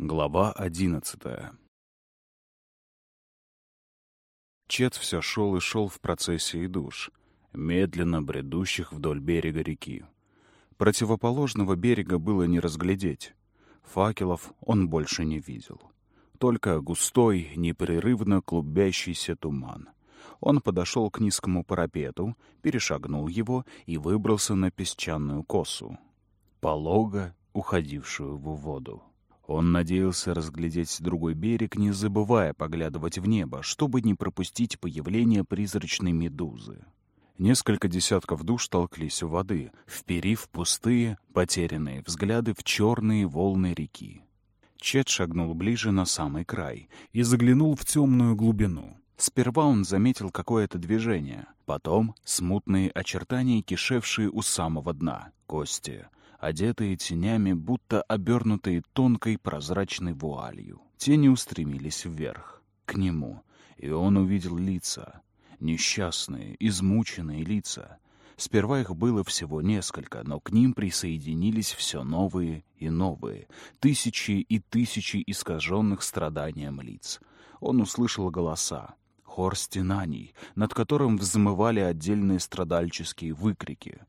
Глава одиннадцатая Чет все шел и шел в процессии душ, медленно бредущих вдоль берега реки. Противоположного берега было не разглядеть. Факелов он больше не видел. Только густой, непрерывно клубящийся туман. Он подошел к низкому парапету, перешагнул его и выбрался на песчаную косу, полого уходившую в воду. Он надеялся разглядеть другой берег, не забывая поглядывать в небо, чтобы не пропустить появление призрачной медузы. Несколько десятков душ толклись в воды, вперив пустые, потерянные взгляды в черные волны реки. Чет шагнул ближе на самый край и заглянул в темную глубину. Сперва он заметил какое-то движение, потом смутные очертания, кишевшие у самого дна, кости, одетые тенями, будто обернутые тонкой прозрачной вуалью. Тени устремились вверх, к нему, и он увидел лица, несчастные, измученные лица. Сперва их было всего несколько, но к ним присоединились все новые и новые, тысячи и тысячи искаженных страданием лиц. Он услышал голоса, хор стенаний, над которым взмывали отдельные страдальческие выкрики.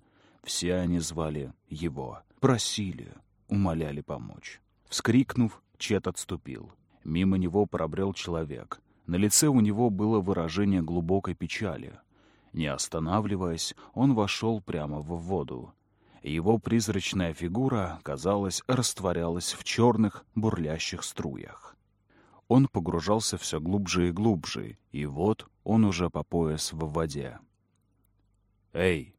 Все они звали его, просили, умоляли помочь. Вскрикнув, Чет отступил. Мимо него пробрел человек. На лице у него было выражение глубокой печали. Не останавливаясь, он вошел прямо в воду. Его призрачная фигура, казалось, растворялась в черных, бурлящих струях. Он погружался все глубже и глубже, и вот он уже по пояс в воде. «Эй!» —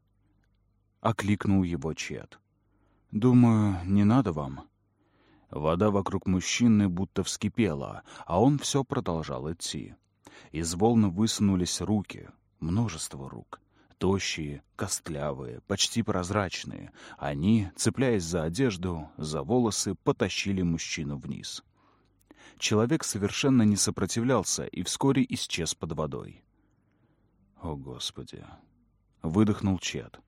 окликнул его Чет. «Думаю, не надо вам». Вода вокруг мужчины будто вскипела, а он все продолжал идти. Из волны высунулись руки, множество рук. Тощие, костлявые, почти прозрачные. Они, цепляясь за одежду, за волосы, потащили мужчину вниз. Человек совершенно не сопротивлялся и вскоре исчез под водой. «О, Господи!» — выдохнул Чет.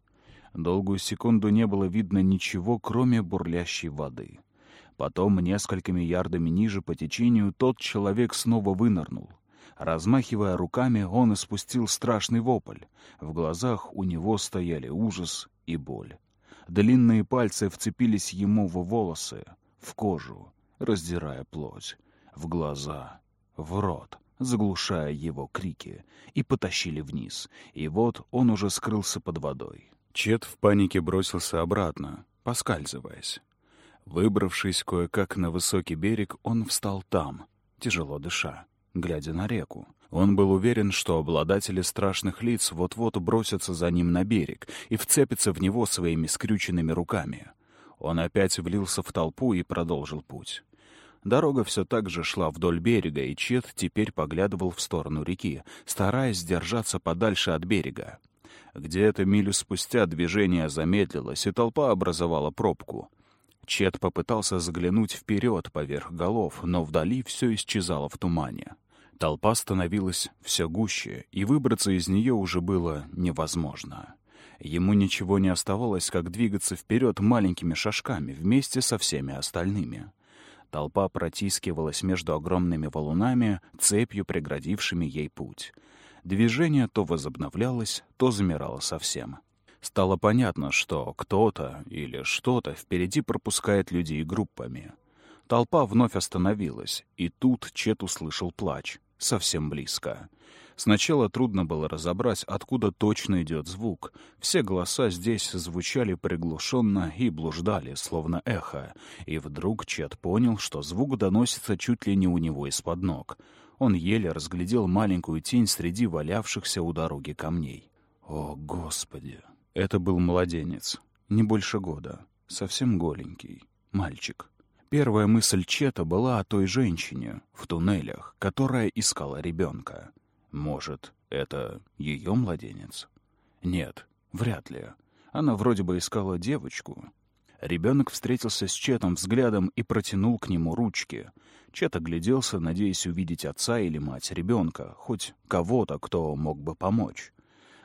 Долгую секунду не было видно ничего, кроме бурлящей воды. Потом, несколькими ярдами ниже по течению, тот человек снова вынырнул. Размахивая руками, он испустил страшный вопль. В глазах у него стояли ужас и боль. Длинные пальцы вцепились ему в волосы, в кожу, раздирая плоть, в глаза, в рот, заглушая его крики, и потащили вниз. И вот он уже скрылся под водой. Чет в панике бросился обратно, поскальзываясь. Выбравшись кое-как на высокий берег, он встал там, тяжело дыша, глядя на реку. Он был уверен, что обладатели страшных лиц вот-вот бросятся за ним на берег и вцепятся в него своими скрюченными руками. Он опять влился в толпу и продолжил путь. Дорога все так же шла вдоль берега, и Чет теперь поглядывал в сторону реки, стараясь держаться подальше от берега. Где-то милю спустя движение замедлилось, и толпа образовала пробку. Чет попытался заглянуть вперед поверх голов, но вдали все исчезало в тумане. Толпа становилась все гуще, и выбраться из нее уже было невозможно. Ему ничего не оставалось, как двигаться вперед маленькими шажками вместе со всеми остальными. Толпа протискивалась между огромными валунами, цепью преградившими ей путь. Движение то возобновлялось, то замирало совсем. Стало понятно, что кто-то или что-то впереди пропускает людей группами. Толпа вновь остановилась, и тут Чет услышал плач, совсем близко. Сначала трудно было разобрать, откуда точно идет звук. Все голоса здесь звучали приглушенно и блуждали, словно эхо. И вдруг Чет понял, что звук доносится чуть ли не у него из-под ног — он еле разглядел маленькую тень среди валявшихся у дороги камней. О, Господи! Это был младенец, не больше года, совсем голенький, мальчик. Первая мысль Чета была о той женщине в туннелях, которая искала ребенка. Может, это ее младенец? Нет, вряд ли. Она вроде бы искала девочку. Ребенок встретился с Четом взглядом и протянул к нему ручки — Чет огляделся, надеясь увидеть отца или мать ребенка, хоть кого-то, кто мог бы помочь.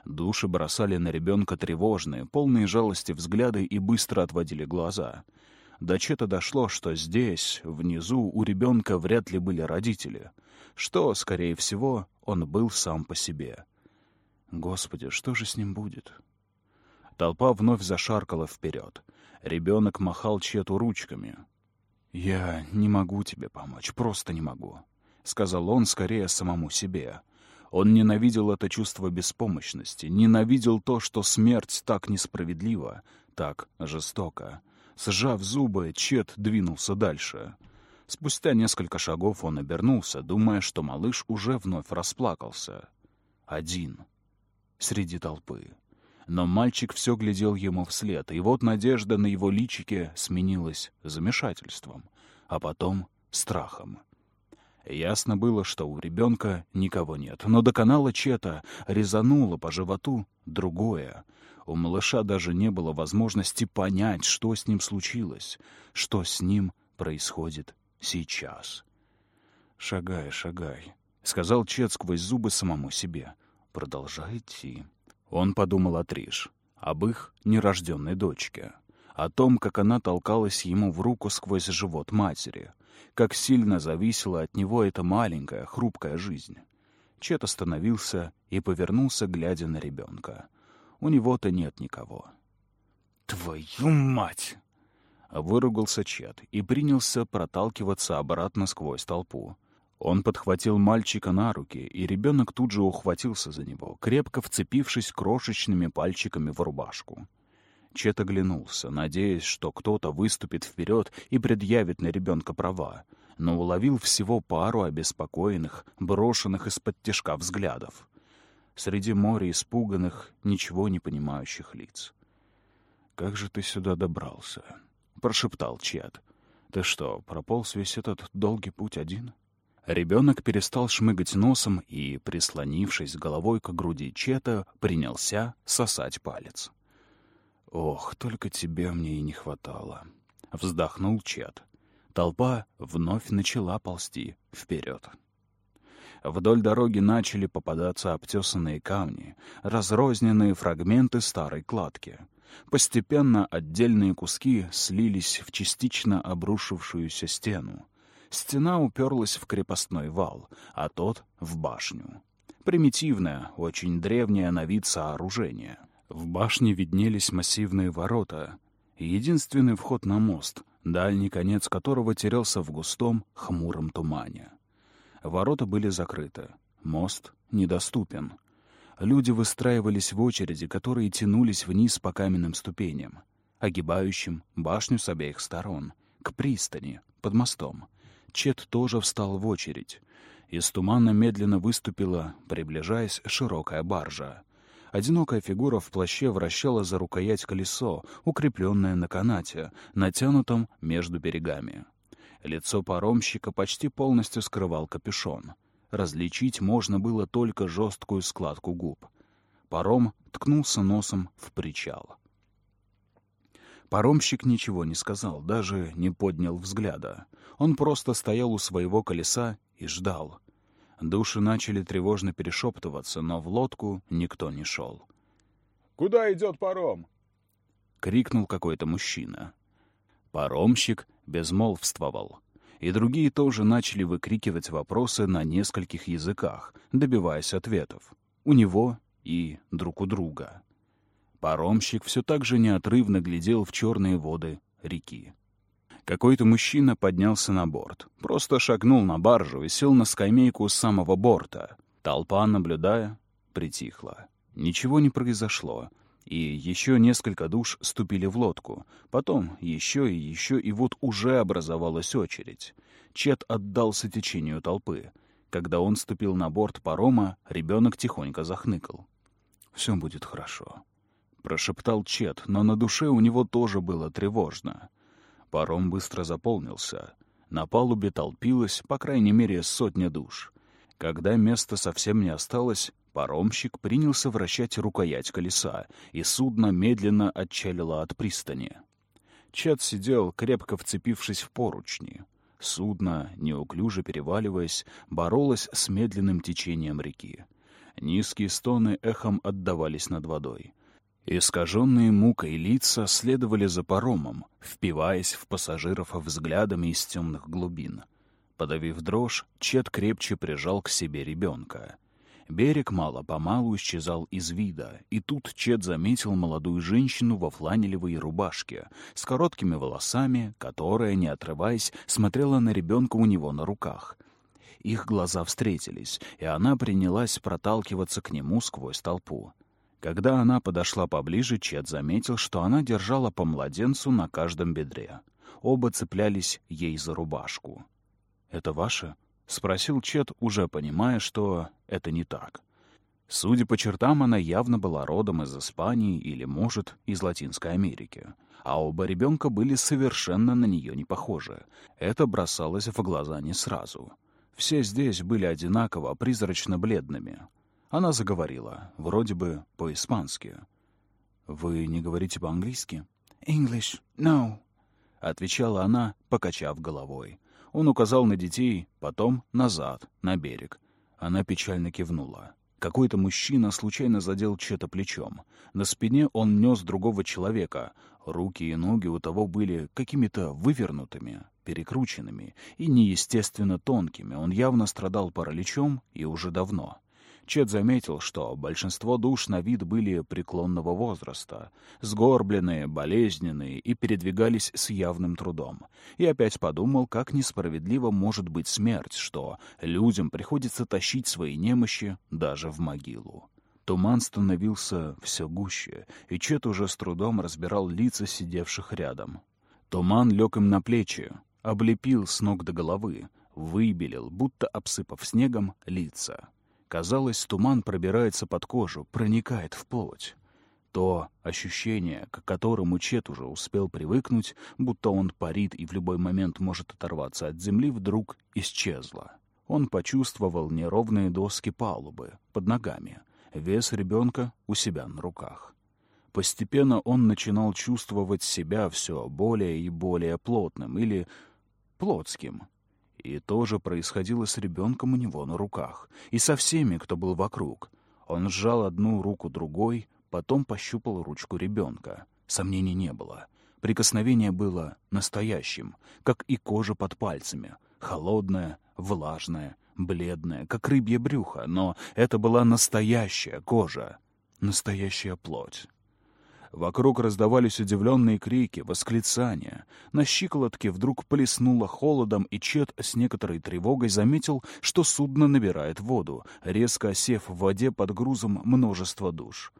Души бросали на ребенка тревожные, полные жалости взгляды и быстро отводили глаза. До Чета дошло, что здесь, внизу, у ребенка вряд ли были родители, что, скорее всего, он был сам по себе. Господи, что же с ним будет? Толпа вновь зашаркала вперед. Ребенок махал Чету ручками. «Я не могу тебе помочь, просто не могу», — сказал он скорее самому себе. Он ненавидел это чувство беспомощности, ненавидел то, что смерть так несправедлива, так жестоко. Сжав зубы, Чет двинулся дальше. Спустя несколько шагов он обернулся, думая, что малыш уже вновь расплакался. Один. Среди толпы. Но мальчик все глядел ему вслед, и вот надежда на его личике сменилась замешательством, а потом страхом. Ясно было, что у ребенка никого нет, но до канала Чета резануло по животу другое. У малыша даже не было возможности понять, что с ним случилось, что с ним происходит сейчас. «Шагай, шагай», — сказал Чет сквозь зубы самому себе. «Продолжай идти». Он подумал о Триш, об их нерожденной дочке, о том, как она толкалась ему в руку сквозь живот матери, как сильно зависела от него эта маленькая, хрупкая жизнь. Чет остановился и повернулся, глядя на ребенка. У него-то нет никого. «Твою мать!» Выругался Чет и принялся проталкиваться обратно сквозь толпу. Он подхватил мальчика на руки, и ребенок тут же ухватился за него, крепко вцепившись крошечными пальчиками в рубашку. Чет оглянулся, надеясь, что кто-то выступит вперед и предъявит на ребенка права, но уловил всего пару обеспокоенных, брошенных из-под тяжка взглядов. Среди моря испуганных, ничего не понимающих лиц. «Как же ты сюда добрался?» — прошептал Чет. «Ты что, прополз весь этот долгий путь один?» Ребенок перестал шмыгать носом и, прислонившись головой к груди Чета, принялся сосать палец. «Ох, только тебе мне и не хватало!» — вздохнул Чет. Толпа вновь начала ползти вперед. Вдоль дороги начали попадаться обтесанные камни, разрозненные фрагменты старой кладки. Постепенно отдельные куски слились в частично обрушившуюся стену. Стена уперлась в крепостной вал, а тот — в башню. Примитивное, очень древнее на вид сооружение. В башне виднелись массивные ворота единственный вход на мост, дальний конец которого терялся в густом, хмуром тумане. Ворота были закрыты, мост недоступен. Люди выстраивались в очереди, которые тянулись вниз по каменным ступеням, огибающим башню с обеих сторон, к пристани, под мостом — Чет тоже встал в очередь. Из тумана медленно выступила, приближаясь, широкая баржа. Одинокая фигура в плаще вращала за рукоять колесо, укрепленное на канате, натянутом между берегами. Лицо паромщика почти полностью скрывал капюшон. Различить можно было только жесткую складку губ. Паром ткнулся носом в причал. Паромщик ничего не сказал, даже не поднял взгляда. Он просто стоял у своего колеса и ждал. Души начали тревожно перешептываться, но в лодку никто не шел. «Куда идет паром?» — крикнул какой-то мужчина. Паромщик безмолвствовал. И другие тоже начали выкрикивать вопросы на нескольких языках, добиваясь ответов. У него и друг у друга. Паромщик все так же неотрывно глядел в черные воды реки. Какой-то мужчина поднялся на борт, просто шагнул на баржу и сел на скамейку у самого борта. Толпа, наблюдая, притихла. Ничего не произошло, и еще несколько душ ступили в лодку. Потом еще и еще, и вот уже образовалась очередь. Чет отдался течению толпы. Когда он ступил на борт парома, ребенок тихонько захныкал. «Все будет хорошо», — прошептал Чет, но на душе у него тоже было тревожно. Паром быстро заполнился. На палубе толпилось, по крайней мере, сотня душ. Когда места совсем не осталось, паромщик принялся вращать рукоять колеса, и судно медленно отчалило от пристани. Чет сидел, крепко вцепившись в поручни. Судно, неуклюже переваливаясь, боролось с медленным течением реки. Низкие стоны эхом отдавались над водой. Искаженные мукой лица следовали за паромом, впиваясь в пассажиров взглядами из темных глубин. Подавив дрожь, Чет крепче прижал к себе ребенка. Берег мало-помалу исчезал из вида, и тут Чет заметил молодую женщину во фланелевой рубашке с короткими волосами, которая, не отрываясь, смотрела на ребенка у него на руках. Их глаза встретились, и она принялась проталкиваться к нему сквозь толпу. Когда она подошла поближе, Чет заметил, что она держала по младенцу на каждом бедре. Оба цеплялись ей за рубашку. «Это ваше?» — спросил Чет, уже понимая, что это не так. Судя по чертам, она явно была родом из Испании или, может, из Латинской Америки. А оба ребенка были совершенно на нее не похожи. Это бросалось в глаза не сразу. Все здесь были одинаково призрачно-бледными. Она заговорила, вроде бы по-испански. «Вы не говорите по-английски?» «English, no», — отвечала она, покачав головой. Он указал на детей, потом назад, на берег. Она печально кивнула. Какой-то мужчина случайно задел чье-то плечом. На спине он нес другого человека. Руки и ноги у того были какими-то вывернутыми, перекрученными и неестественно тонкими. Он явно страдал параличом и уже давно. Чет заметил, что большинство душ на вид были преклонного возраста, сгорбленные, болезненные и передвигались с явным трудом. И опять подумал, как несправедливо может быть смерть, что людям приходится тащить свои немощи даже в могилу. Туман становился все гуще, и Чет уже с трудом разбирал лица сидевших рядом. Туман лег им на плечи, облепил с ног до головы, выбелил, будто обсыпав снегом, лица. Казалось, туман пробирается под кожу, проникает в плоть. То ощущение, к которому Чет уже успел привыкнуть, будто он парит и в любой момент может оторваться от земли, вдруг исчезло. Он почувствовал неровные доски палубы под ногами, вес ребенка у себя на руках. Постепенно он начинал чувствовать себя все более и более плотным или плотским, и то же происходило с ребенком у него на руках, и со всеми, кто был вокруг. Он сжал одну руку другой, потом пощупал ручку ребенка. Сомнений не было. Прикосновение было настоящим, как и кожа под пальцами. Холодная, влажная, бледная, как рыбье брюхо, но это была настоящая кожа, настоящая плоть. Вокруг раздавались удивленные крики, восклицания. На щиколотке вдруг плеснуло холодом, и Чет с некоторой тревогой заметил, что судно набирает воду, резко осев в воде под грузом множества душ.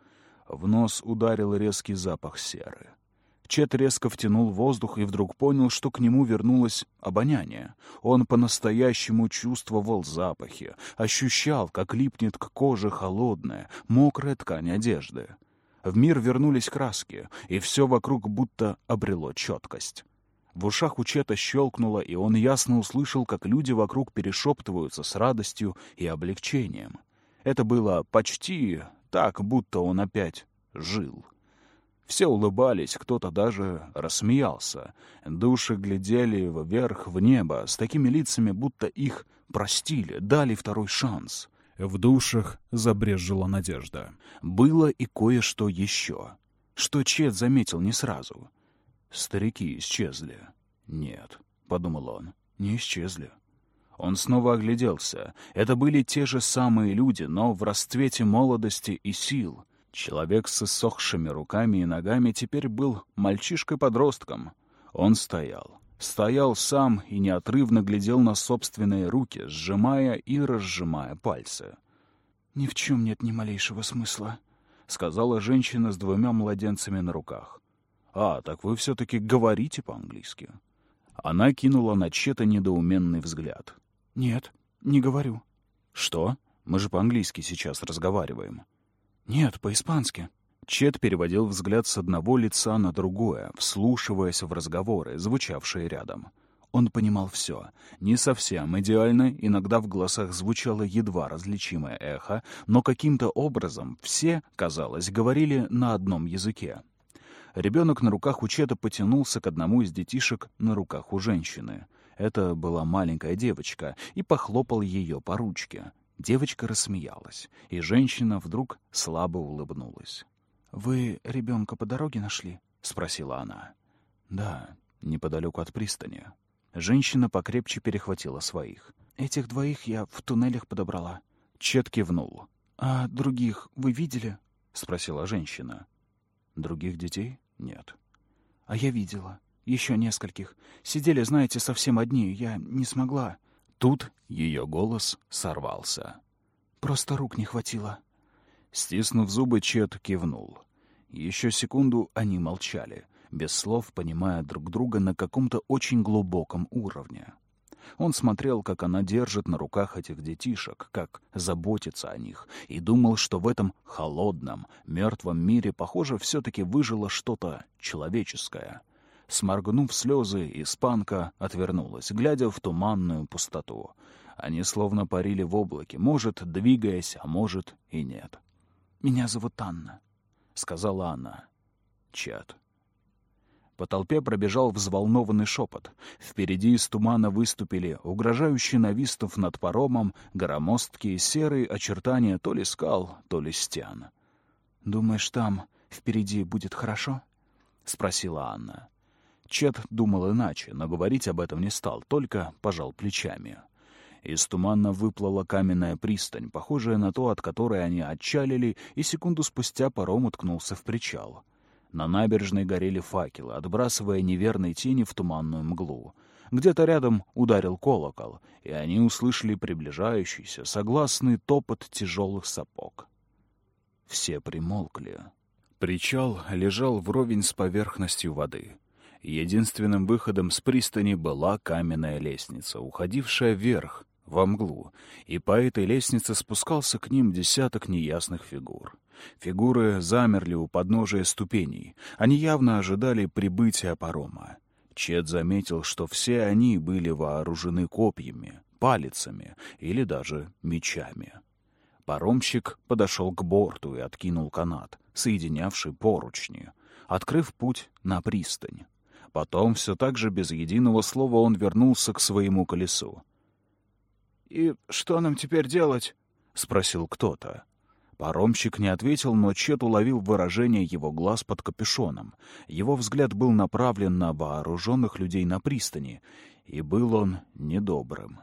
В нос ударил резкий запах серы. Чет резко втянул воздух и вдруг понял, что к нему вернулось обоняние. Он по-настоящему чувствовал запахи, ощущал, как липнет к коже холодная, мокрая ткань одежды. В мир вернулись краски, и все вокруг будто обрело четкость. В ушах у Чета щелкнуло, и он ясно услышал, как люди вокруг перешептываются с радостью и облегчением. Это было почти так, будто он опять жил. Все улыбались, кто-то даже рассмеялся. Души глядели вверх в небо с такими лицами, будто их простили, дали второй шанс. В душах забрежжила надежда. Было и кое-что еще, что Чет заметил не сразу. Старики исчезли. «Нет», — подумал он, — «не исчезли». Он снова огляделся. Это были те же самые люди, но в расцвете молодости и сил. Человек с иссохшими руками и ногами теперь был мальчишкой-подростком. Он стоял. Стоял сам и неотрывно глядел на собственные руки, сжимая и разжимая пальцы. «Ни в чем нет ни малейшего смысла», — сказала женщина с двумя младенцами на руках. «А, так вы все-таки говорите по-английски». Она кинула на Чета недоуменный взгляд. «Нет, не говорю». «Что? Мы же по-английски сейчас разговариваем». «Нет, по-испански». Чет переводил взгляд с одного лица на другое, вслушиваясь в разговоры, звучавшие рядом. Он понимал все. Не совсем идеально, иногда в голосах звучало едва различимое эхо, но каким-то образом все, казалось, говорили на одном языке. Ребенок на руках у Чета потянулся к одному из детишек на руках у женщины. Это была маленькая девочка, и похлопал ее по ручке. Девочка рассмеялась, и женщина вдруг слабо улыбнулась. «Вы ребенка по дороге нашли?» — спросила она. «Да, неподалеку от пристани». Женщина покрепче перехватила своих. «Этих двоих я в туннелях подобрала». Чет кивнул. «А других вы видели?» — спросила женщина. «Других детей? Нет». «А я видела. Еще нескольких. Сидели, знаете, совсем одни. Я не смогла». Тут ее голос сорвался. «Просто рук не хватило». Стиснув зубы, Чет кивнул. Еще секунду они молчали, без слов понимая друг друга на каком-то очень глубоком уровне. Он смотрел, как она держит на руках этих детишек, как заботится о них, и думал, что в этом холодном, мертвом мире, похоже, все-таки выжило что-то человеческое. Сморгнув слезы, испанка отвернулась, глядя в туманную пустоту. Они словно парили в облаке, может, двигаясь, а может и нет. «Меня зовут Анна», — сказала она. Чат. По толпе пробежал взволнованный шепот. Впереди из тумана выступили, угрожающие навистов над паромом, громоздкие серые очертания то ли скал, то ли стен. «Думаешь, там впереди будет хорошо?» — спросила Анна. Чет думал иначе, но говорить об этом не стал, только пожал плечами. Из тумана выплыла каменная пристань, похожая на то, от которой они отчалили, и секунду спустя паром уткнулся в причал. На набережной горели факелы, отбрасывая неверные тени в туманную мглу. Где-то рядом ударил колокол, и они услышали приближающийся, согласный топот тяжелых сапог. Все примолкли. Причал лежал вровень с поверхностью воды. Единственным выходом с пристани была каменная лестница, уходившая вверх, во мглу, и по этой лестнице спускался к ним десяток неясных фигур. Фигуры замерли у подножия ступеней. Они явно ожидали прибытия парома. Чет заметил, что все они были вооружены копьями, палицами или даже мечами. Паромщик подошел к борту и откинул канат, соединявший поручни, открыв путь на пристань. Потом, все так же без единого слова, он вернулся к своему колесу. «И что нам теперь делать?» — спросил кто-то. Паромщик не ответил, но Чет уловил выражение его глаз под капюшоном. Его взгляд был направлен на вооруженных людей на пристани, и был он недобрым.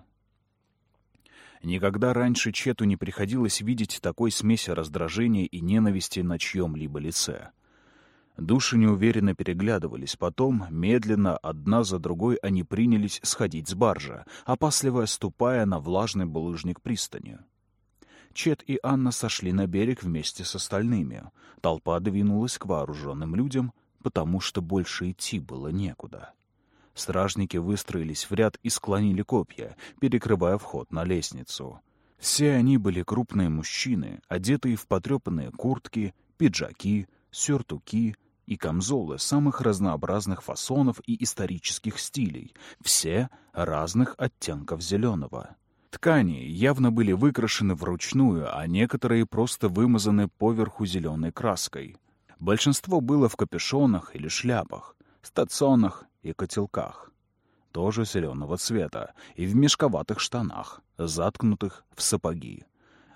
Никогда раньше Чету не приходилось видеть такой смеси раздражения и ненависти на чьем-либо лице. Души неуверенно переглядывались, потом, медленно, одна за другой, они принялись сходить с баржа, опасливо ступая на влажный булыжник пристани. Чет и Анна сошли на берег вместе с остальными. Толпа двинулась к вооруженным людям, потому что больше идти было некуда. Стражники выстроились в ряд и склонили копья, перекрывая вход на лестницу. Все они были крупные мужчины, одетые в потрепанные куртки, пиджаки, сюртуки, и камзолы самых разнообразных фасонов и исторических стилей, все разных оттенков зеленого. Ткани явно были выкрашены вручную, а некоторые просто вымазаны поверху зеленой краской. Большинство было в капюшонах или шляпах, стационах и котелках. Тоже зеленого цвета, и в мешковатых штанах, заткнутых в сапоги.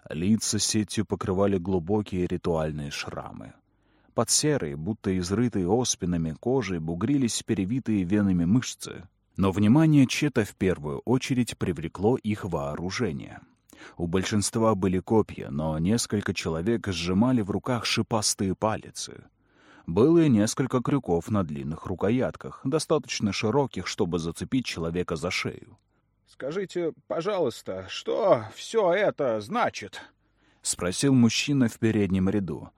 Лица сетью покрывали глубокие ритуальные шрамы. Под серой, будто изрытые оспинами кожей, бугрились перевитые венами мышцы. Но внимание Чета в первую очередь привлекло их вооружение. У большинства были копья, но несколько человек сжимали в руках шипастые палицы. Было и несколько крюков на длинных рукоятках, достаточно широких, чтобы зацепить человека за шею. «Скажите, пожалуйста, что все это значит?» — спросил мужчина в переднем ряду.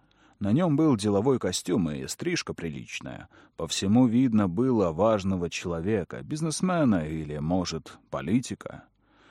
На нем был деловой костюм и стрижка приличная. По всему видно было важного человека, бизнесмена или, может, политика.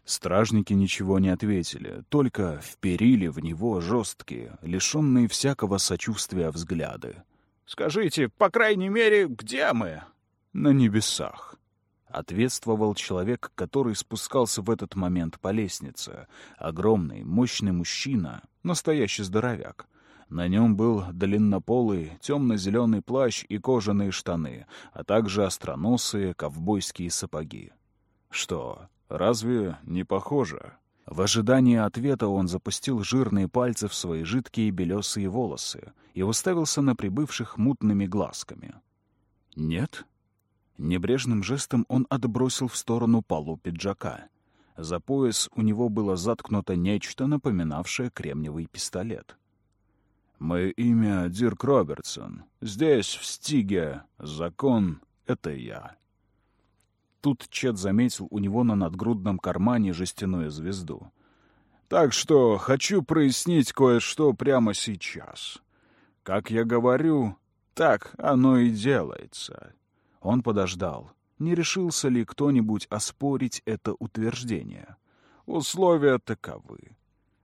Стражники ничего не ответили, только вперили в него жесткие, лишенные всякого сочувствия взгляды. «Скажите, по крайней мере, где мы?» «На небесах», — ответствовал человек, который спускался в этот момент по лестнице. Огромный, мощный мужчина, настоящий здоровяк. На нем был длиннополый темно-зеленый плащ и кожаные штаны, а также остроносые ковбойские сапоги. Что, разве не похоже? В ожидании ответа он запустил жирные пальцы в свои жидкие белесые волосы и уставился на прибывших мутными глазками. «Нет?» Небрежным жестом он отбросил в сторону полу пиджака. За пояс у него было заткнуто нечто, напоминавшее кремниевый пистолет. «Мое имя Дирк Робертсон. Здесь, в Стиге, закон — это я». Тут Чет заметил у него на надгрудном кармане жестяную звезду. «Так что хочу прояснить кое-что прямо сейчас. Как я говорю, так оно и делается». Он подождал. Не решился ли кто-нибудь оспорить это утверждение? Условия таковы.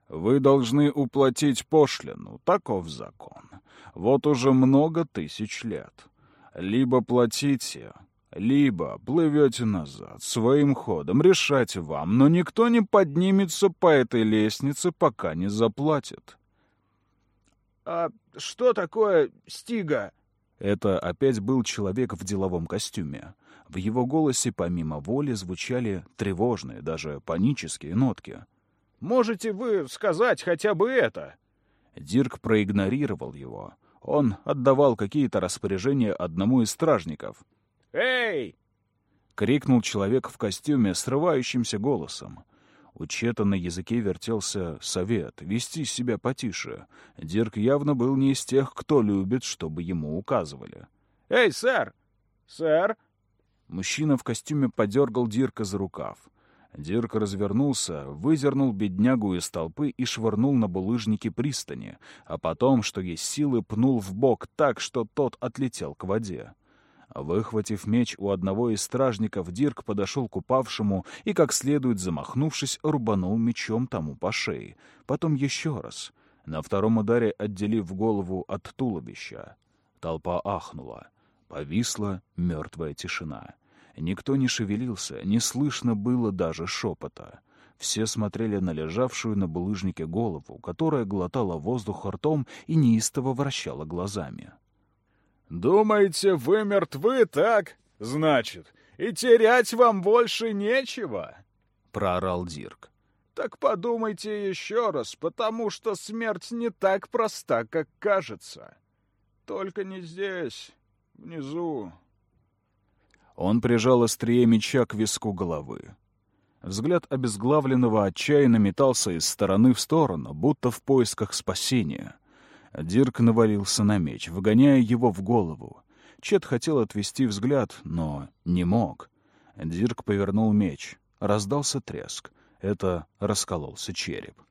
Вы должны уплатить пошлину, таков закон. Вот уже много тысяч лет. Либо платите, либо плывете назад своим ходом, решать вам, но никто не поднимется по этой лестнице, пока не заплатит. «А что такое стига?» Это опять был человек в деловом костюме. В его голосе помимо воли звучали тревожные, даже панические нотки. «Можете вы сказать хотя бы это?» Дирк проигнорировал его. Он отдавал какие-то распоряжения одному из стражников. «Эй!» — крикнул человек в костюме срывающимся голосом. У Чета на языке вертелся совет — вести себя потише. Дирк явно был не из тех, кто любит, чтобы ему указывали. «Эй, сэр! Сэр!» Мужчина в костюме подергал Дирка за рукав. Дирк развернулся, выдернул беднягу из толпы и швырнул на булыжники пристани, а потом, что есть силы, пнул в бок так, что тот отлетел к воде. Выхватив меч у одного из стражников, Дирк подошел к упавшему и, как следует замахнувшись, рубанул мечом тому по шее. Потом еще раз, на втором ударе отделив голову от туловища. Толпа ахнула. Повисла мертвая тишина. Никто не шевелился, не слышно было даже шепота. Все смотрели на лежавшую на булыжнике голову, которая глотала воздух ртом и неистово вращала глазами. «Думаете, вы мертвы, так? Значит, и терять вам больше нечего?» — проорал Дирк. «Так подумайте еще раз, потому что смерть не так проста, как кажется. Только не здесь, внизу». Он прижал острие меча к виску головы. Взгляд обезглавленного отчаянно метался из стороны в сторону, будто в поисках спасения — Дирк навалился на меч, выгоняя его в голову. Чет хотел отвести взгляд, но не мог. Дирк повернул меч. Раздался треск. Это раскололся череп.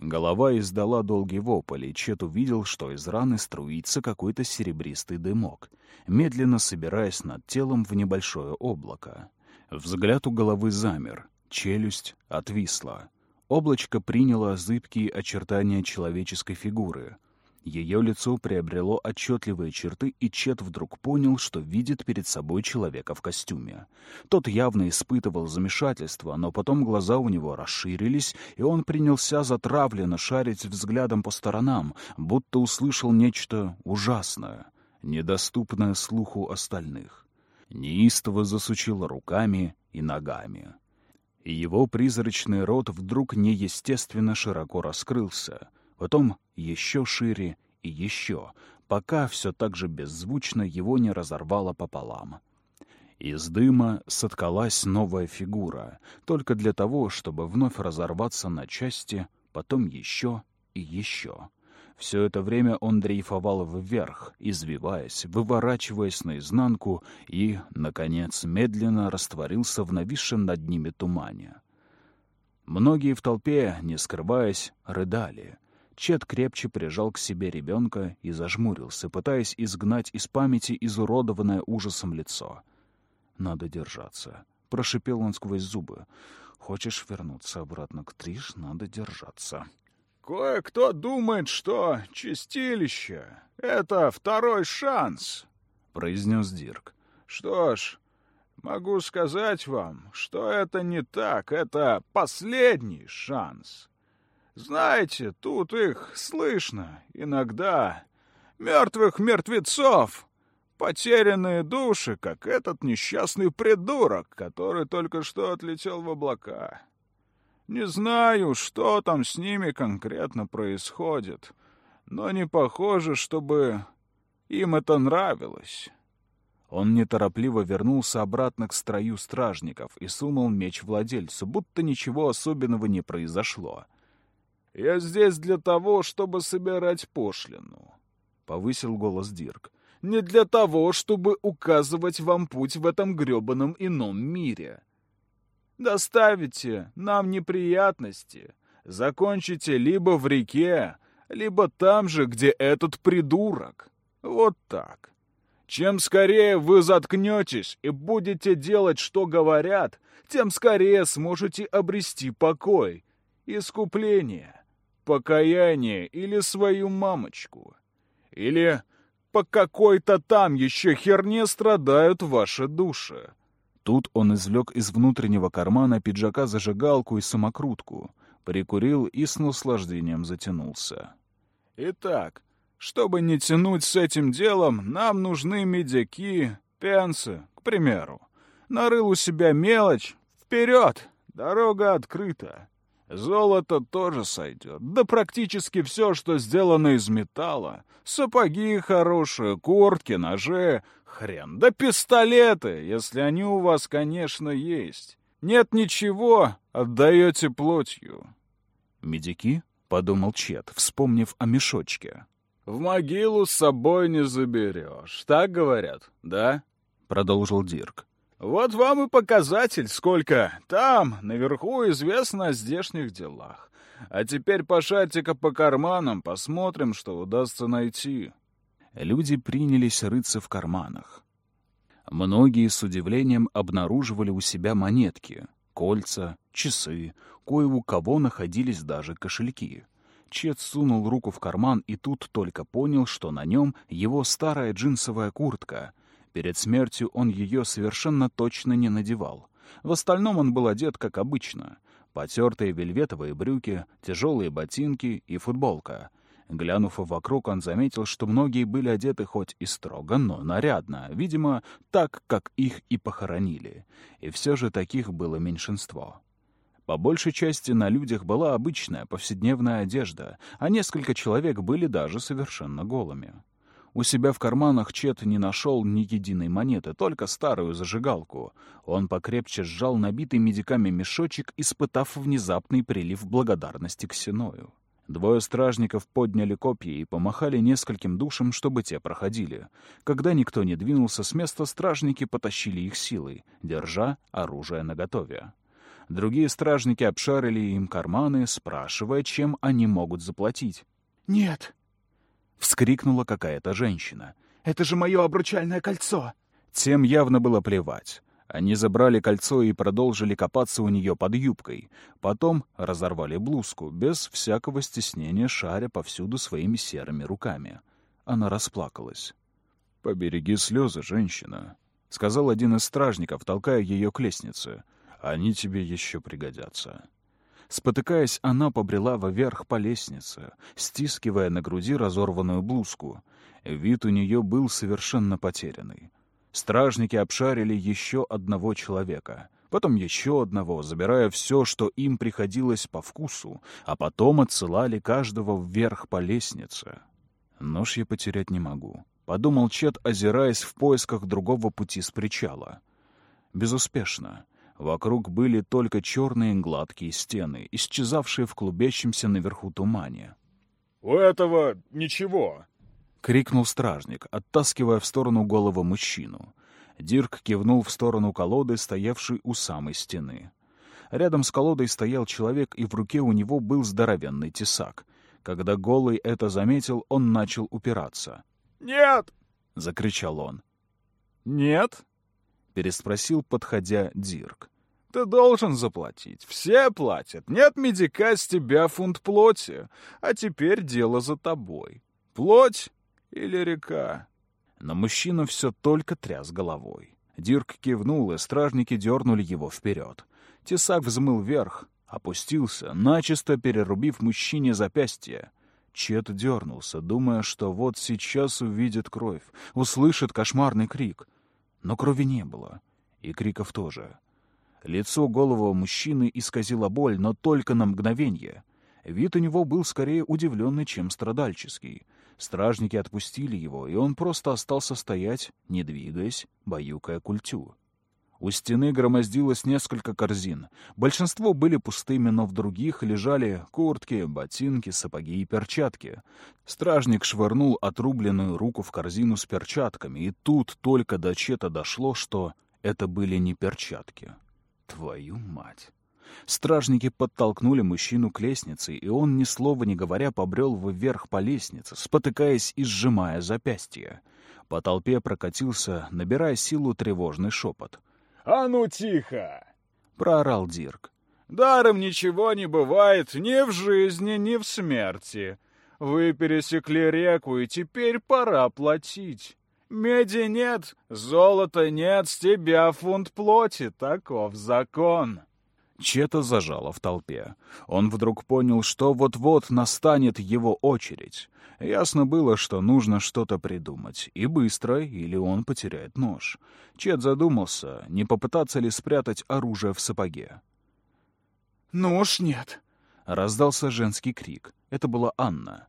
Голова издала долгий вопль, и Чет увидел, что из раны струится какой-то серебристый дымок, медленно собираясь над телом в небольшое облако. Взгляд у головы замер, челюсть отвисла. Облачко приняло зыбкие очертания человеческой фигуры. Ее лицо приобрело отчетливые черты, и Чет вдруг понял, что видит перед собой человека в костюме. Тот явно испытывал замешательство, но потом глаза у него расширились, и он принялся затравленно шарить взглядом по сторонам, будто услышал нечто ужасное, недоступное слуху остальных. Неистово засучил руками и ногами. Его призрачный рот вдруг неестественно широко раскрылся — потом еще шире и еще, пока все так же беззвучно его не разорвало пополам. Из дыма соткалась новая фигура, только для того, чтобы вновь разорваться на части, потом еще и еще. Все это время он дрейфовал вверх, извиваясь, выворачиваясь наизнанку и, наконец, медленно растворился в нависшем над ними тумане. Многие в толпе, не скрываясь, рыдали. Чет крепче прижал к себе ребенка и зажмурился, пытаясь изгнать из памяти изуродованное ужасом лицо. «Надо держаться», — прошипел он сквозь зубы. «Хочешь вернуться обратно к Триш, надо держаться». «Кое-кто думает, что чистилище — это второй шанс», — произнес Дирк. «Что ж, могу сказать вам, что это не так, это последний шанс». Знаете, тут их слышно иногда. Мертвых мертвецов. Потерянные души, как этот несчастный придурок, который только что отлетел в облака. Не знаю, что там с ними конкретно происходит, но не похоже, чтобы им это нравилось. Он неторопливо вернулся обратно к строю стражников и сунул меч владельцу, будто ничего особенного не произошло. «Я здесь для того, чтобы собирать пошлину», — повысил голос Дирк. «Не для того, чтобы указывать вам путь в этом грёбаном ином мире. Доставите нам неприятности, закончите либо в реке, либо там же, где этот придурок. Вот так. Чем скорее вы заткнетесь и будете делать, что говорят, тем скорее сможете обрести покой, искупление, покаяние или свою мамочку. Или по какой-то там еще херне страдают ваши души. Тут он извлек из внутреннего кармана пиджака зажигалку и самокрутку, прикурил и с наслаждением затянулся. Итак, чтобы не тянуть с этим делом, нам нужны медяки, пенсы, к примеру. Нарыл у себя мелочь. Вперед! Дорога открыта. Золото тоже сойдет. Да практически все, что сделано из металла. Сапоги хорошие, куртки, ножи. Хрен. Да пистолеты, если они у вас, конечно, есть. Нет ничего, отдаете плотью. «Медики?» — подумал Чет, вспомнив о мешочке. В могилу с собой не заберешь. Так говорят, да? Продолжил Дирк. Вот вам и показатель, сколько там, наверху, известно о здешних делах. А теперь пошарьте-ка по карманам, посмотрим, что удастся найти. Люди принялись рыться в карманах. Многие с удивлением обнаруживали у себя монетки, кольца, часы, кое у кого находились даже кошельки. Чет сунул руку в карман и тут только понял, что на нем его старая джинсовая куртка. Перед смертью он ее совершенно точно не надевал. В остальном он был одет как обычно. Потертые вельветовые брюки, тяжелые ботинки и футболка. Глянув вокруг, он заметил, что многие были одеты хоть и строго, но нарядно, видимо, так, как их и похоронили. И все же таких было меньшинство. По большей части на людях была обычная повседневная одежда, а несколько человек были даже совершенно голыми. У себя в карманах Чет не нашел ни единой монеты, только старую зажигалку. Он покрепче сжал набитый медиками мешочек, испытав внезапный прилив благодарности к Синою. Двое стражников подняли копья и помахали нескольким душам, чтобы те проходили. Когда никто не двинулся с места, стражники потащили их силой, держа оружие наготове. Другие стражники обшарили им карманы, спрашивая, чем они могут заплатить. «Нет!» — вскрикнула какая-то женщина. «Это же мое обручальное кольцо!» Тем явно было плевать. Они забрали кольцо и продолжили копаться у нее под юбкой. Потом разорвали блузку, без всякого стеснения шаря повсюду своими серыми руками. Она расплакалась. «Побереги слезы, женщина», — сказал один из стражников, толкая ее к лестнице. Они тебе еще пригодятся». Спотыкаясь, она побрела вверх по лестнице, стискивая на груди разорванную блузку. Вид у нее был совершенно потерянный. Стражники обшарили еще одного человека, потом еще одного, забирая все, что им приходилось по вкусу, а потом отсылали каждого вверх по лестнице. Нож я потерять не могу. Подумал Чет, озираясь в поисках другого пути с причала. Безуспешно. Вокруг были только черные гладкие стены, исчезавшие в клубящемся наверху тумане. «У этого ничего!» — крикнул стражник, оттаскивая в сторону голову мужчину. Дирк кивнул в сторону колоды, стоявшей у самой стены. Рядом с колодой стоял человек, и в руке у него был здоровенный тесак. Когда Голый это заметил, он начал упираться. «Нет!» — закричал он. «Нет?» — переспросил, подходя Дирк. «Ты должен заплатить. Все платят. Нет медика с тебя фунт плоти. А теперь дело за тобой. Плоть или река?» Но мужчина все только тряс головой. Дирк кивнул, и стражники дернули его вперед. Тесак взмыл вверх, опустился, начисто перерубив мужчине запястье. Чет дернулся, думая, что вот сейчас увидит кровь, услышит кошмарный крик — но крови не было, и криков тоже. Лицо голового мужчины исказило боль, но только на мгновение. Вид у него был скорее удивленный, чем страдальческий. Стражники отпустили его, и он просто остался стоять, не двигаясь, баюкая культю. У стены громоздилось несколько корзин. Большинство были пустыми, но в других лежали куртки, ботинки, сапоги и перчатки. Стражник швырнул отрубленную руку в корзину с перчатками, и тут только до Чета дошло, что это были не перчатки. Твою мать! Стражники подтолкнули мужчину к лестнице, и он, ни слова не говоря, побрел вверх по лестнице, спотыкаясь и сжимая запястье. По толпе прокатился, набирая силу тревожный шепот. «А ну тихо!» — проорал Дирк. «Даром ничего не бывает ни в жизни, ни в смерти. Вы пересекли реку, и теперь пора платить. Меди нет, золота нет, с тебя фунт плоти, таков закон». Чета зажало в толпе. Он вдруг понял, что вот-вот настанет его очередь. Ясно было, что нужно что-то придумать. И быстро, или он потеряет нож. Чет задумался, не попытаться ли спрятать оружие в сапоге. «Нож нет!» — раздался женский крик. Это была Анна.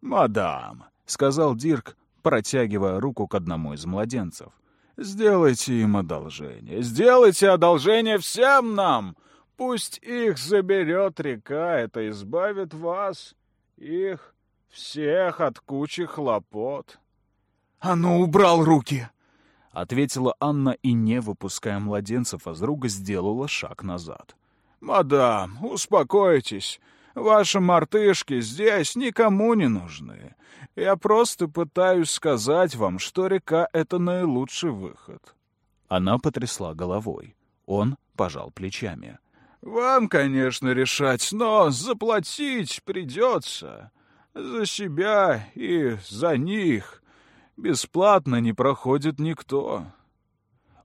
«Мадам!» — сказал Дирк, протягивая руку к одному из младенцев. «Сделайте им одолжение! Сделайте одолжение всем нам! Пусть их заберет река, это избавит вас, их, всех от кучи хлопот. — А ну, убрал руки! — ответила Анна и, не выпуская младенцев из рук, сделала шаг назад. — Мадам, успокойтесь. Ваши мартышки здесь никому не нужны. Я просто пытаюсь сказать вам, что река — это наилучший выход. Она потрясла головой. Он пожал плечами. Вам, конечно, решать, но заплатить придется. За себя и за них. Бесплатно не проходит никто.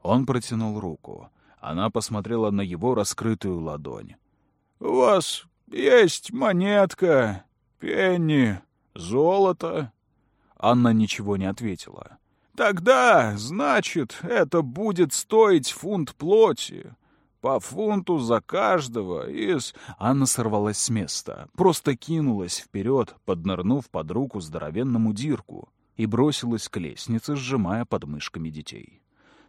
Он протянул руку. Она посмотрела на его раскрытую ладонь. «У вас есть монетка, пенни, золото?» Анна ничего не ответила. «Тогда, значит, это будет стоить фунт плоти. По фунту за каждого из... Анна сорвалась с места, просто кинулась вперед, поднырнув под руку здоровенному дирку и бросилась к лестнице, сжимая подмышками детей.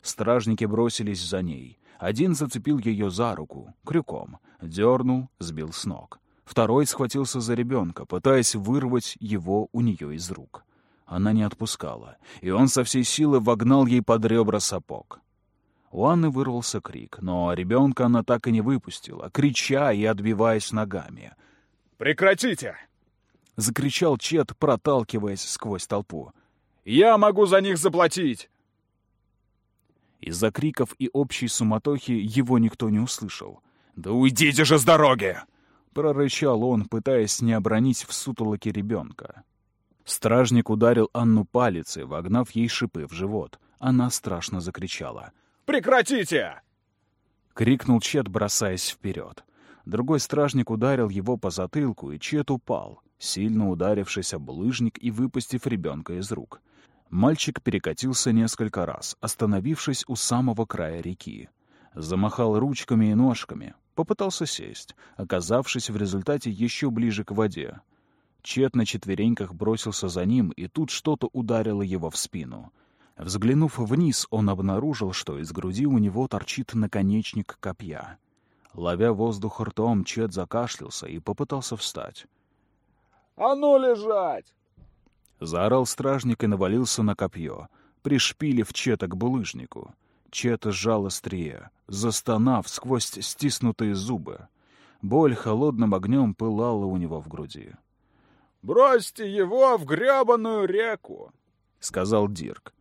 Стражники бросились за ней. Один зацепил ее за руку, крюком, дернул, сбил с ног. Второй схватился за ребенка, пытаясь вырвать его у нее из рук. Она не отпускала, и он со всей силы вогнал ей под ребра сапог. У Анны вырвался крик, но ребенка она так и не выпустила, крича и отбиваясь ногами. «Прекратите!» — закричал Чет, проталкиваясь сквозь толпу. «Я могу за них заплатить!» Из-за криков и общей суматохи его никто не услышал. «Да уйдите же с дороги!» — прорычал он, пытаясь не обронить в сутолоке ребенка. Стражник ударил Анну палицей, вогнав ей шипы в живот. Она страшно закричала. Прекратите!» — крикнул Чет, бросаясь вперед. Другой стражник ударил его по затылку, и Чет упал, сильно ударившись об булыжник и выпустив ребенка из рук. Мальчик перекатился несколько раз, остановившись у самого края реки. Замахал ручками и ножками, попытался сесть, оказавшись в результате еще ближе к воде. Чет на четвереньках бросился за ним, и тут что-то ударило его в спину. Взглянув вниз, он обнаружил, что из груди у него торчит наконечник копья. Ловя воздух ртом, Чет закашлялся и попытался встать. «А ну лежать!» Заорал стражник и навалился на копье, пришпилив Чета к булыжнику. Чет сжал острие, застонав сквозь стиснутые зубы. Боль холодным огнем пылала у него в груди. «Бросьте его в гребаную реку!» — сказал Дирк.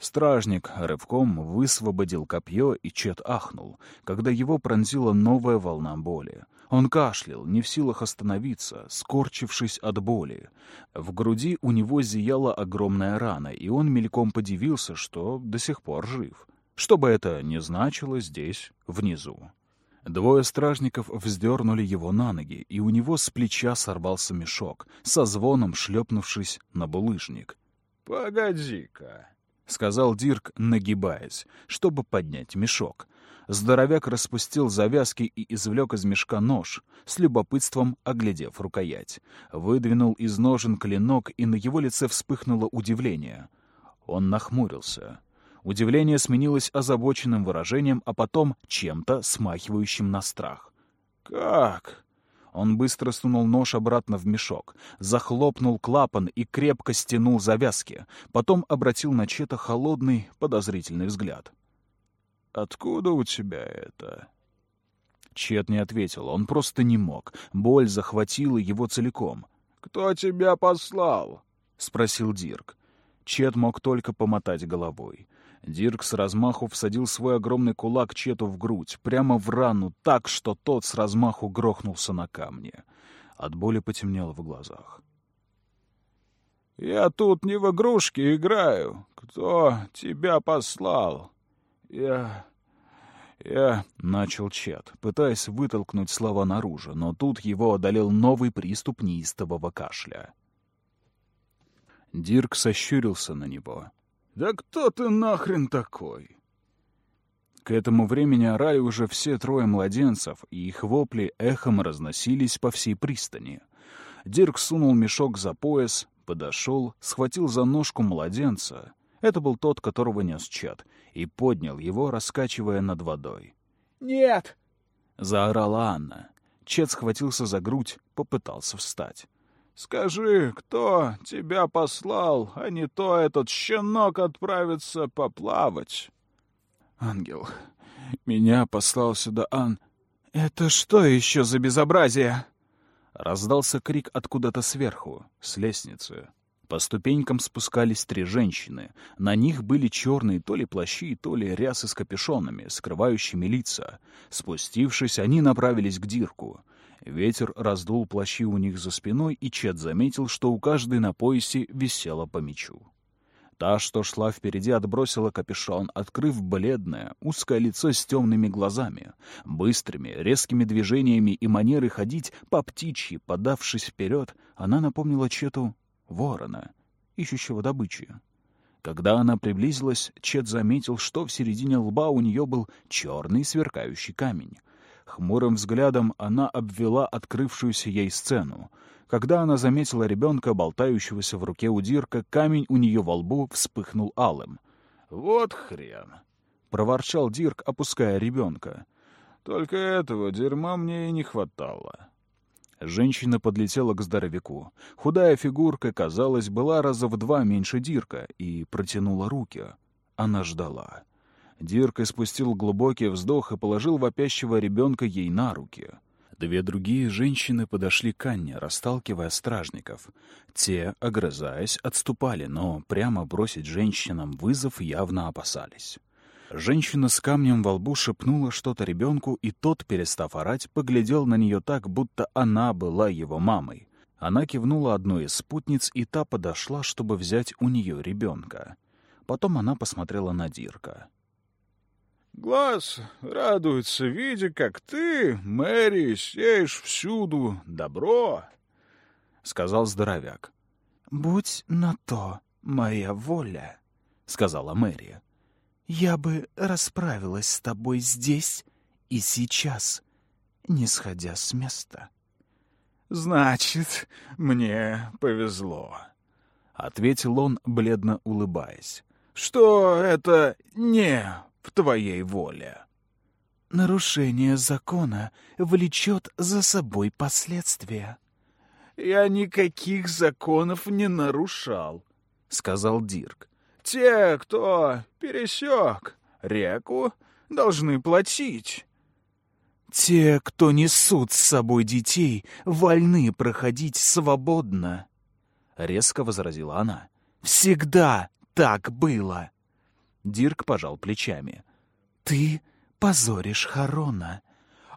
Стражник рывком высвободил копье, и Чет ахнул, когда его пронзила новая волна боли. Он кашлял, не в силах остановиться, скорчившись от боли. В груди у него зияла огромная рана, и он мельком подивился, что до сих пор жив. Что бы это ни значило здесь, внизу. Двое стражников вздернули его на ноги, и у него с плеча сорвался мешок, со звоном шлепнувшись на булыжник. «Погоди-ка», сказал Дирк, нагибаясь, чтобы поднять мешок. Здоровяк распустил завязки и извлек из мешка нож, с любопытством оглядев рукоять. Выдвинул из ножен клинок, и на его лице вспыхнуло удивление. Он нахмурился. Удивление сменилось озабоченным выражением, а потом чем-то смахивающим на страх. «Как?» Он быстро сунул нож обратно в мешок, захлопнул клапан и крепко стянул завязки. Потом обратил на Чета холодный, подозрительный взгляд. «Откуда у тебя это?» Чет не ответил, он просто не мог. Боль захватила его целиком. «Кто тебя послал?» — спросил Дирк. Чет мог только помотать головой. Дирк с размаху всадил свой огромный кулак Чету в грудь, прямо в рану, так, что тот с размаху грохнулся на камне. От боли потемнело в глазах. «Я тут не в игрушки играю. Кто тебя послал? Я... я...» — начал Чет, пытаясь вытолкнуть слова наружу, но тут его одолел новый приступ неистового кашля. Дирк сощурился на него. «Да кто ты нахрен такой?» К этому времени орали уже все трое младенцев, и их вопли эхом разносились по всей пристани. Дирк сунул мешок за пояс, подошел, схватил за ножку младенца. Это был тот, которого нес чат, и поднял его, раскачивая над водой. «Нет!» — заорала Анна. Чет схватился за грудь, попытался встать. Скажи, кто тебя послал, а не то этот щенок отправится поплавать. Ангел, меня послал сюда Ан. Это что еще за безобразие? Раздался крик откуда-то сверху, с лестницы. По ступенькам спускались три женщины. На них были черные то ли плащи, то ли рясы с капюшонами, скрывающими лица. Спустившись, они направились к Дирку. Ветер раздул плащи у них за спиной, и Чет заметил, что у каждой на поясе висело по мечу. Та, что шла впереди, отбросила капюшон, открыв бледное, узкое лицо с темными глазами. Быстрыми, резкими движениями и манерой ходить по птичьи, подавшись вперед, она напомнила Чету ворона, ищущего добычи. Когда она приблизилась, Чет заметил, что в середине лба у нее был черный сверкающий камень. Хмурым взглядом она обвела открывшуюся ей сцену. Когда она заметила ребенка, болтающегося в руке у Дирка, камень у нее во лбу вспыхнул алым. «Вот хрен!» — проворчал Дирк, опуская ребенка. «Только этого дерьма мне и не хватало». Женщина подлетела к здоровяку. Худая фигурка, казалось, была раза в два меньше Дирка и протянула руки. Она ждала. Дирк испустил глубокий вздох и положил вопящего ребенка ей на руки. Две другие женщины подошли к Анне, расталкивая стражников. Те, огрызаясь, отступали, но прямо бросить женщинам вызов явно опасались. Женщина с камнем во лбу шепнула что-то ребенку, и тот, перестав орать, поглядел на нее так, будто она была его мамой. Она кивнула одной из спутниц, и та подошла, чтобы взять у нее ребенка. Потом она посмотрела на Дирка. Глаз радуется, видя, как ты, Мэри, сеешь всюду добро, — сказал здоровяк. — Будь на то моя воля, — сказала Мэри. — Я бы расправилась с тобой здесь и сейчас, не сходя с места. — Значит, мне повезло, — ответил он, бледно улыбаясь. — Что это не в твоей воле. Нарушение закона влечет за собой последствия. Я никаких законов не нарушал, сказал Дирк. Те, кто пересек реку, должны платить. Те, кто несут с собой детей, вольны проходить свободно, резко возразила она. Всегда так было. Дирк пожал плечами. «Ты позоришь Харона».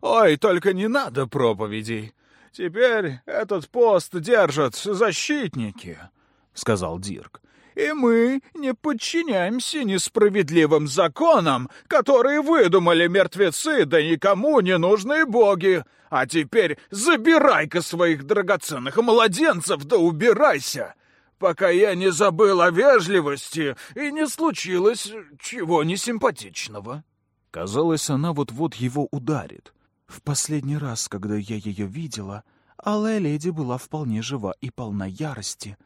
«Ой, только не надо проповедей. Теперь этот пост держат защитники», — сказал Дирк. «И мы не подчиняемся несправедливым законам, которые выдумали мертвецы да никому не нужные боги. А теперь забирай-ка своих драгоценных младенцев да убирайся. Пока я не забыл о вежливости и не случилось чего несимпатичного». Казалось, она вот-вот его ударит. В последний раз, когда я ее видела, алая леди была вполне жива и полна ярости.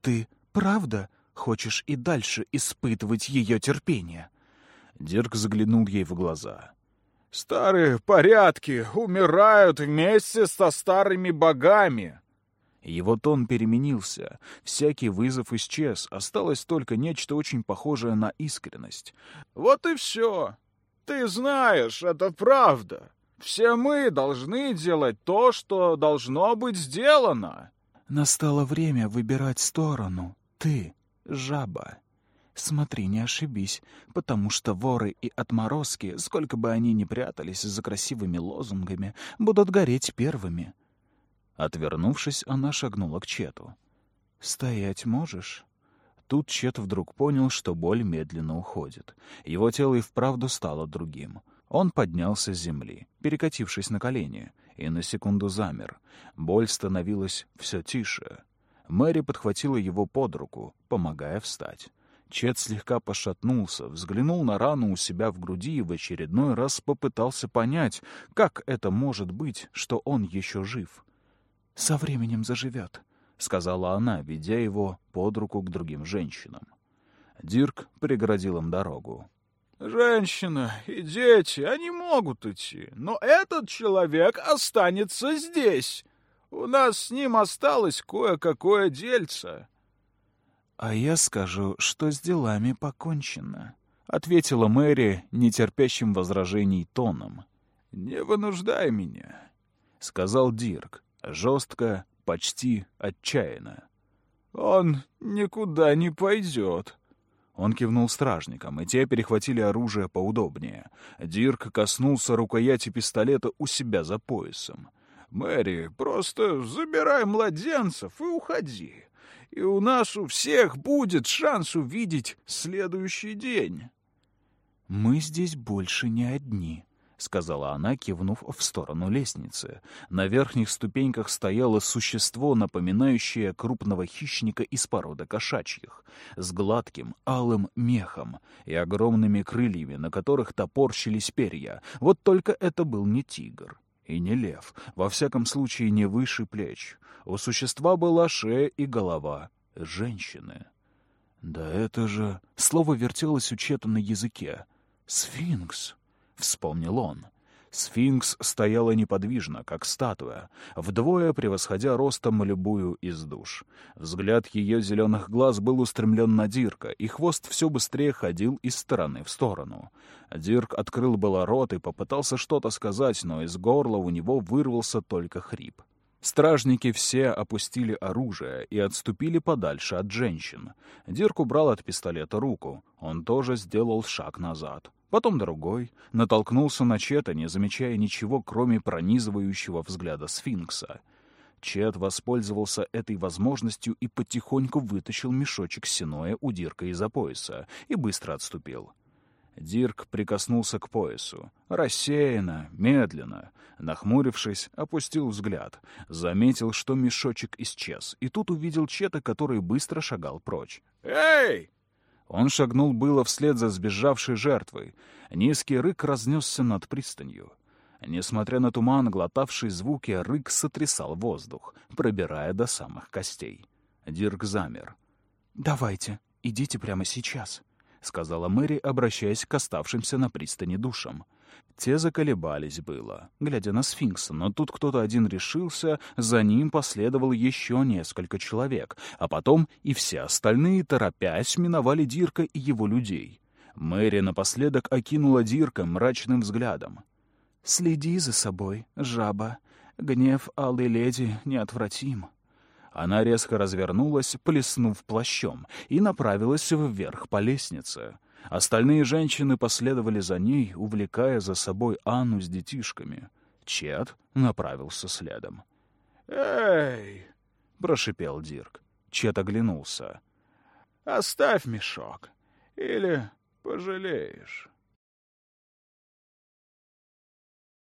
Ты правда хочешь и дальше испытывать ее терпение?» Дирк заглянул ей в глаза. «Старые порядки умирают вместе со старыми богами!» Его тон переменился, всякий вызов исчез, осталось только нечто очень похожее на искренность. «Вот и все! Ты знаешь, это правда! Все мы должны делать то, что должно быть сделано!» «Настало время выбирать сторону. Ты — жаба!» Смотри, не ошибись, потому что воры и отморозки, сколько бы они ни прятались за красивыми лозунгами, будут гореть первыми. Отвернувшись, она шагнула к Чету. «Стоять можешь?» Тут Чет вдруг понял, что боль медленно уходит. Его тело и вправду стало другим. Он поднялся с земли, перекатившись на колени, и на секунду замер. Боль становилась все тише. Мэри подхватила его под руку, помогая встать. Чет слегка пошатнулся, взглянул на рану у себя в груди и в очередной раз попытался понять, как это может быть, что он еще жив. «Со временем заживет», — сказала она, ведя его под руку к другим женщинам. Дирк преградил им дорогу. «Женщина и дети, они могут идти, но этот человек останется здесь. У нас с ним осталось кое-какое дельце». «А я скажу, что с делами покончено», — ответила Мэри нетерпящим возражений тоном. «Не вынуждай меня», — сказал Дирк, жестко, почти отчаянно. «Он никуда не пойдет». Он кивнул стражникам, и те перехватили оружие поудобнее. Дирк коснулся рукояти пистолета у себя за поясом. «Мэри, просто забирай младенцев и уходи и у нас у всех будет шанс увидеть следующий день. «Мы здесь больше не одни», — сказала она, кивнув в сторону лестницы. На верхних ступеньках стояло существо, напоминающее крупного хищника из породы кошачьих, с гладким алым мехом и огромными крыльями, на которых топорщились перья. Вот только это был не тигр и не лев, во всяком случае не выше плеч. У существа была шея и голова женщины. Да это же... Слово вертелось у Чета на языке. «Сфинкс», — вспомнил он. Сфинкс стояла неподвижно, как статуя, вдвое превосходя ростом любую из душ. Взгляд ее зеленых глаз был устремлен на Дирка, и хвост все быстрее ходил из стороны в сторону. Дирк открыл было рот и попытался что-то сказать, но из горла у него вырвался только хрип. Стражники все опустили оружие и отступили подальше от женщин. Дирк убрал от пистолета руку. Он тоже сделал шаг назад потом другой, натолкнулся на Чета, не замечая ничего, кроме пронизывающего взгляда сфинкса. Чет воспользовался этой возможностью и потихоньку вытащил мешочек синоя у Дирка из-за пояса и быстро отступил. Дирк прикоснулся к поясу. Рассеянно, медленно. Нахмурившись, опустил взгляд. Заметил, что мешочек исчез. И тут увидел Чета, который быстро шагал прочь. «Эй!» Он шагнул было вслед за сбежавшей жертвой. Низкий рык разнесся над пристанью. Несмотря на туман, глотавший звуки, рык сотрясал воздух, пробирая до самых костей. Дирк замер. «Давайте, идите прямо сейчас», — сказала Мэри, обращаясь к оставшимся на пристани душам. Те заколебались было, глядя на сфинкса, но тут кто-то один решился, за ним последовало еще несколько человек, а потом и все остальные, торопясь, миновали Дирка и его людей. Мэри напоследок окинула Дирка мрачным взглядом. «Следи за собой, жаба. Гнев алой леди неотвратим». Она резко развернулась, плеснув плащом, и направилась вверх по лестнице. Остальные женщины последовали за ней, увлекая за собой Анну с детишками. Чет направился следом. «Эй!» — прошипел Дирк. Чет оглянулся. «Оставь мешок, или пожалеешь».